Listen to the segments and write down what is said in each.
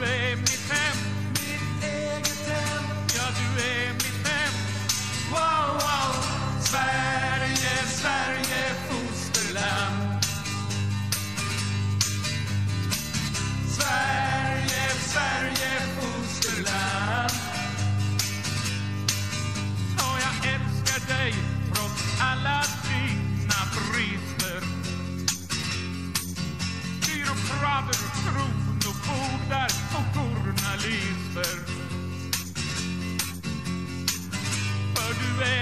made me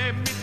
Baby